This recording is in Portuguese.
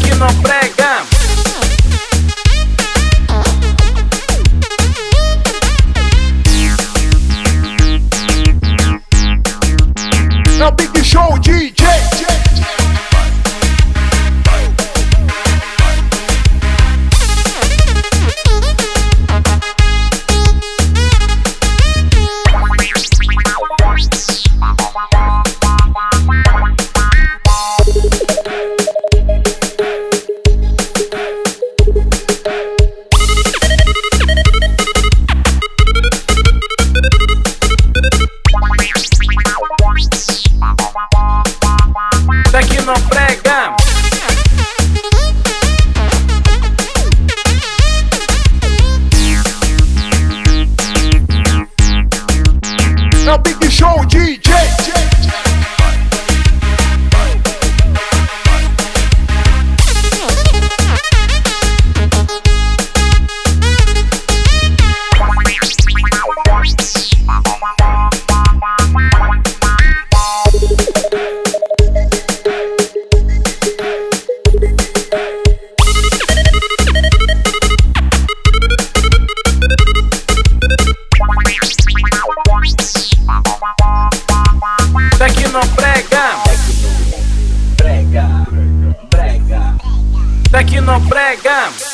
que não prega. É não Big Show DJ. É o Big Show DJ. Brega, brega. Tecnobrega.